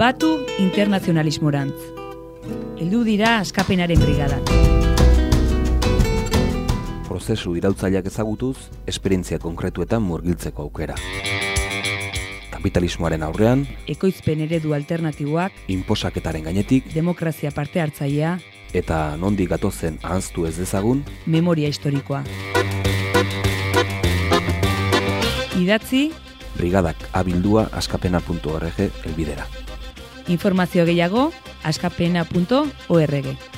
Batu internazionalismorantz. Heldu dira askapenaren brigadan. Prozesu irautzaileak ezagutuz, esperientzia konkretuetan murgiltzeko aukera. Kapitalismoaren aurrean, Ekoizpen eredu alternatiboak, inposaketaren gainetik, demokrazia parte hartzailea, eta nondik gatozen ahaztu ez dezagun, memoria historikoa. Idatzi, brigadak abildua askapena.org elbidera. Informazio gehiago askapena.org.